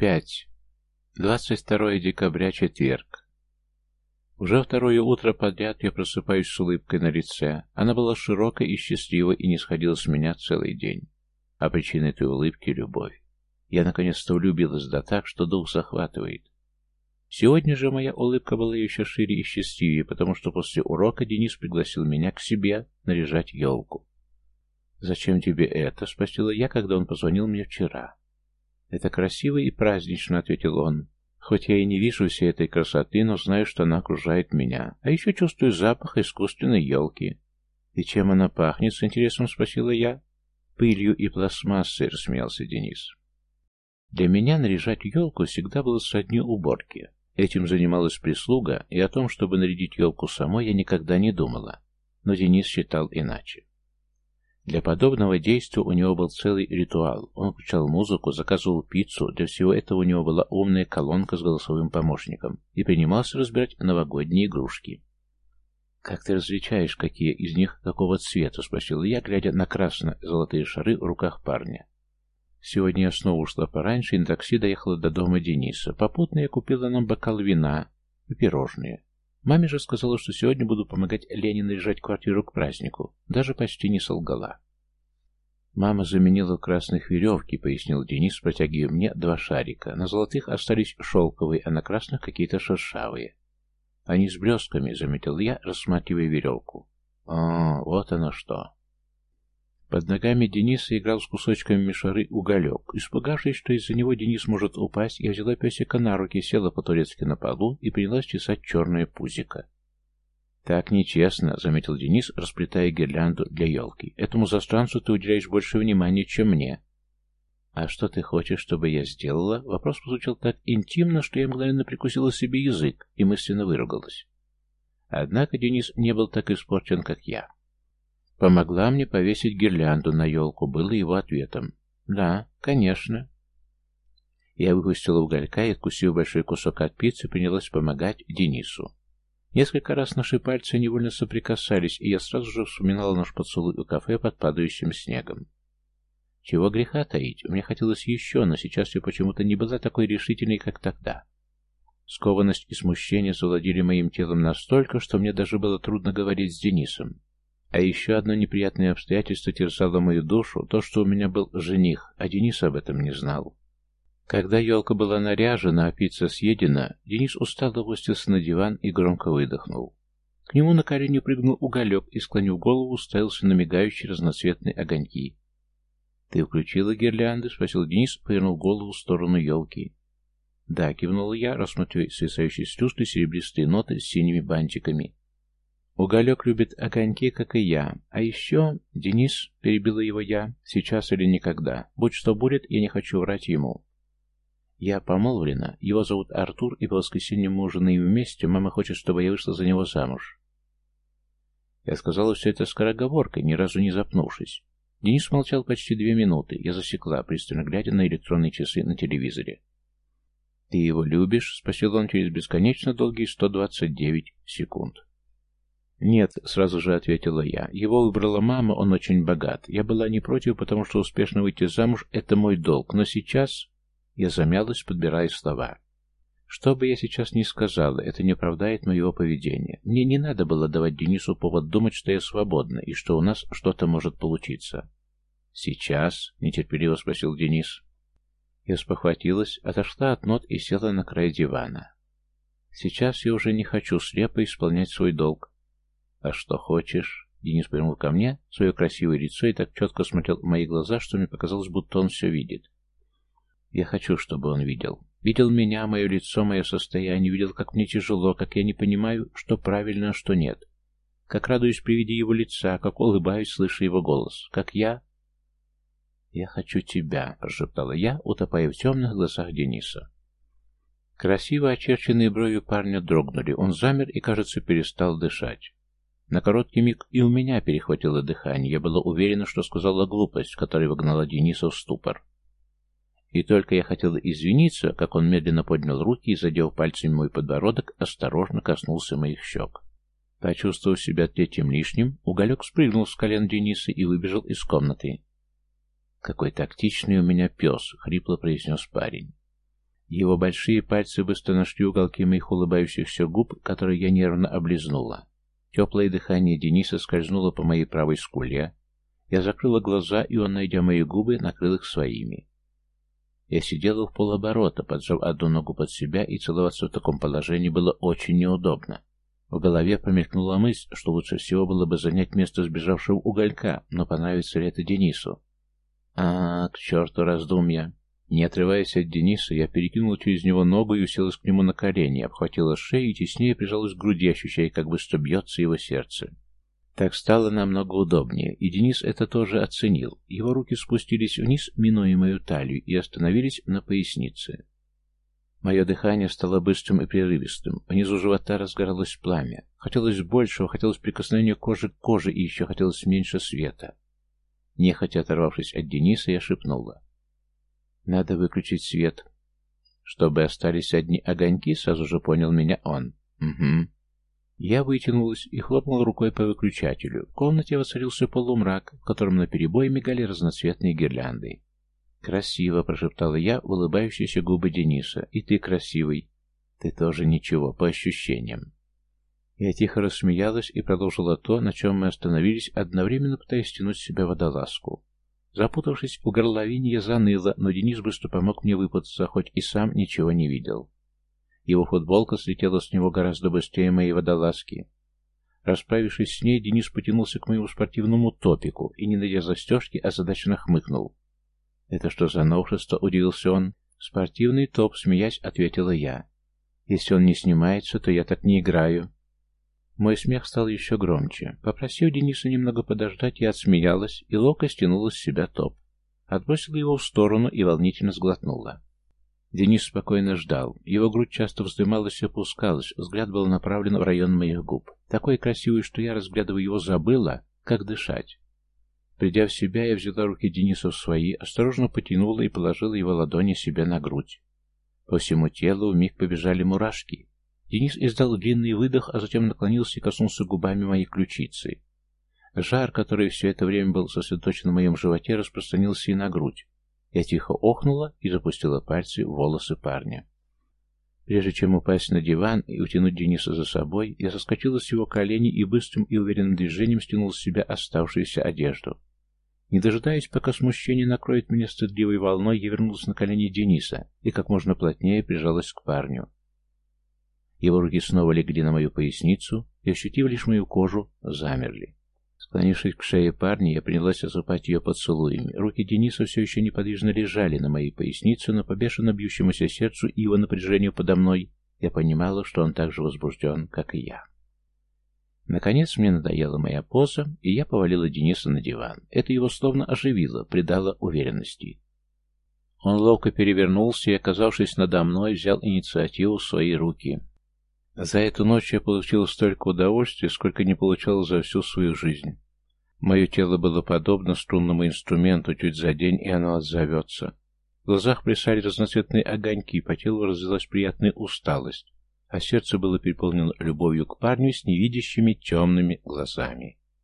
5. 22 декабря, четверг. Уже второе утро подряд я просыпаюсь с улыбкой на лице. Она была широкой и счастливой и не сходила с меня целый день. А причина этой улыбки — любовь. Я наконец-то влюбилась да так, что дух захватывает. Сегодня же моя улыбка была еще шире и счастливее, потому что после урока Денис пригласил меня к себе наряжать елку. «Зачем тебе это?» — спросила я, когда он позвонил мне вчера. «Это красиво и празднично», — ответил он. «Хоть я и не вижу всей этой красоты, но знаю, что она окружает меня. А еще чувствую запах искусственной елки». «И чем она пахнет?» — с интересом спросила я. «Пылью и пластмассой», — рассмеялся Денис. Для меня наряжать елку всегда было сродни уборки. Этим занималась прислуга, и о том, чтобы нарядить елку самой, я никогда не думала. Но Денис считал иначе. Для подобного действия у него был целый ритуал. Он включал музыку, заказывал пиццу, для всего этого у него была умная колонка с голосовым помощником и принимался разбирать новогодние игрушки. «Как ты различаешь, какие из них какого цвета?» — спросил я, глядя на красно-золотые шары в руках парня. Сегодня я снова ушла пораньше и на такси доехала до дома Дениса. Попутно я купила нам бокал вина и пирожные. Маме же сказала, что сегодня буду помогать Лене наряжать квартиру к празднику. Даже почти не солгала. «Мама заменила красных веревки», — пояснил Денис, протягивая мне два шарика. На золотых остались шелковые, а на красных какие-то шершавые. «Они с блесками», — заметил я, рассматривая веревку. «О, вот оно что!» Под ногами Дениса играл с кусочками мишары уголек. Испугавшись, что из-за него Денис может упасть, я взяла песика на руки, села по-турецки на полу и принялась чесать черное пузико. «Так нечестно», — заметил Денис, расплетая гирлянду для елки. «Этому застранцу ты уделяешь больше внимания, чем мне». «А что ты хочешь, чтобы я сделала?» Вопрос прозвучал так интимно, что я мгновенно прикусила себе язык и мысленно выругалась. Однако Денис не был так испорчен, как я. «Помогла мне повесить гирлянду на елку», было его ответом. «Да, конечно». Я выпустила уголька и, откусив большой кусок от пиццы, принялась помогать Денису. Несколько раз наши пальцы невольно соприкасались, и я сразу же вспоминала наш поцелуй у кафе под падающим снегом. Чего греха таить, мне хотелось еще, но сейчас я почему-то не была такой решительной, как тогда. Скованность и смущение завладели моим телом настолько, что мне даже было трудно говорить с Денисом. А еще одно неприятное обстоятельство терзало мою душу, то, что у меня был жених, а Денис об этом не знал. Когда елка была наряжена, а пицца съедена, Денис устало опустился на диван и громко выдохнул. К нему на колени прыгнул уголек и, склонив голову, уставился на мигающие разноцветные огоньки. «Ты включила гирлянды?» — спросил Денис, повернул голову в сторону елки. «Да», — кивнул я, рассматривая свисающие с люстры серебристые ноты с синими бантиками Уголек любит огоньки, как и я. А еще... Денис, перебила его я, сейчас или никогда. Будь что будет, я не хочу врать ему. Я помолвлена, его зовут Артур, и по воскресенье мы ужинаем вместе, мама хочет, чтобы я вышла за него замуж. Я сказала все это скороговоркой, ни разу не запнувшись. Денис молчал почти две минуты. Я засекла, пристально глядя на электронные часы на телевизоре. «Ты его любишь?» — спросил он через бесконечно долгие 129 секунд. «Нет», — сразу же ответила я. «Его выбрала мама, он очень богат. Я была не против, потому что успешно выйти замуж — это мой долг. Но сейчас...» Я замялась, подбирая слова. Что бы я сейчас ни сказала, это не оправдает моего поведения. Мне не надо было давать Денису повод думать, что я свободна и что у нас что-то может получиться. «Сейчас?» — нетерпеливо спросил Денис. Я спохватилась, отошла от нот и села на край дивана. «Сейчас я уже не хочу слепо исполнять свой долг. «А что хочешь?» Денис повернул ко мне свое красивое лицо и так четко смотрел в мои глаза, что мне показалось, будто он все видит. Я хочу, чтобы он видел. Видел меня, мое лицо, мое состояние, видел, как мне тяжело, как я не понимаю, что правильно, а что нет. Как радуюсь при виде его лица, как улыбаюсь, слыша его голос. Как я... «Я хочу тебя», — прошептала я, утопая в темных глазах Дениса. Красиво очерченные брови парня дрогнули. Он замер и, кажется, перестал дышать. На короткий миг и у меня перехватило дыхание. Я была уверена, что сказала глупость, которая вогнала Дениса в ступор. И только я хотела извиниться, как он медленно поднял руки и, задев пальцами мой подбородок, осторожно коснулся моих щек. Почувствовав себя третьим лишним, уголек спрыгнул с колен Дениса и выбежал из комнаты. «Какой тактичный у меня пес!» — хрипло произнес парень. Его большие пальцы быстро нашли уголки моих улыбающихся губ, которые я нервно облизнула. Теплое дыхание Дениса скользнуло по моей правой скуле. Я закрыла глаза, и он, найдя мои губы, накрыл их своими. Я сидела в полоборота, поджав одну ногу под себя, и целоваться в таком положении было очень неудобно. В голове промелькнула мысль, что лучше всего было бы занять место сбежавшего уголька, но понравится ли это Денису? А, к черту раздумья. Не отрываясь от Дениса, я перекинула через него ногу и уселась к нему на колени, обхватила шею и теснее прижалась к груди, ощущая, как быстро бьется его сердце. Так стало намного удобнее, и Денис это тоже оценил. Его руки спустились вниз, минуя мою талию, и остановились на пояснице. Мое дыхание стало быстрым и прерывистым. Внизу живота разгоралось пламя. Хотелось большего, хотелось прикосновения кожи к коже, и еще хотелось меньше света. Нехотя оторвавшись от Дениса, я шепнула. Надо выключить свет. Чтобы остались одни огоньки, сразу же понял меня он. Угу. Я вытянулась и хлопнула рукой по выключателю. В комнате воцарился полумрак, в котором наперебой мигали разноцветные гирлянды. «Красиво», — прошептала я, улыбающиеся губы Дениса. «И ты красивый». «Ты тоже ничего, по ощущениям». Я тихо рассмеялась и продолжила то, на чем мы остановились, одновременно пытаясь стянуть с себя водолазку. Запутавшись в горловине, я заныла, но Денис быстро помог мне выпутаться, хоть и сам ничего не видел. Его футболка слетела с него гораздо быстрее моей водолазки. Расправившись с ней, Денис потянулся к моему спортивному топику и, не найдя застежки, озадаченно хмыкнул. «Это что за новшество?» — удивился он. «Спортивный топ», — смеясь, ответила я. «Если он не снимается, то я так не играю». Мой смех стал еще громче. Попросив Дениса немного подождать, я отсмеялась, и лока стянула с себя топ. Отбросила его в сторону и волнительно сглотнула. Денис спокойно ждал. Его грудь часто вздымалась и опускалась, взгляд был направлен в район моих губ. Такой красивый, что я, разглядывая его, забыла, как дышать. Придя в себя, я взяла руки Дениса в свои, осторожно потянула и положила его ладони себе на грудь. По всему телу вмиг побежали мурашки. Денис издал длинный выдох, а затем наклонился и коснулся губами моей ключицы. Жар, который все это время был сосредоточен в моем животе, распространился и на грудь. Я тихо охнула и запустила пальцы в волосы парня. Прежде чем упасть на диван и утянуть Дениса за собой, я соскочила с его коленей и быстрым и уверенным движением стянула с себя оставшуюся одежду. Не дожидаясь, пока смущение накроет меня стыдливой волной, я вернулась на колени Дениса и как можно плотнее прижалась к парню. Его руки снова легли на мою поясницу и, ощутив лишь мою кожу, замерли. Склонившись к шее парня, я принялась осыпать ее поцелуями. Руки Дениса все еще неподвижно лежали на моей пояснице, но по бешено бьющемуся сердцу и его напряжению подо мной я понимала, что он так же возбужден, как и я. Наконец мне надоела моя поза, и я повалила Дениса на диван. Это его словно оживило, придало уверенности. Он ловко перевернулся и, оказавшись надо мной, взял инициативу в свои руки. За эту ночь я получил столько удовольствия, сколько не получал за всю свою жизнь. Мое тело было подобно струнному инструменту, чуть за день, и оно отзовется. В глазах плясали разноцветные огоньки, по телу развилась приятная усталость, а сердце было переполнено любовью к парню с невидящими темными глазами.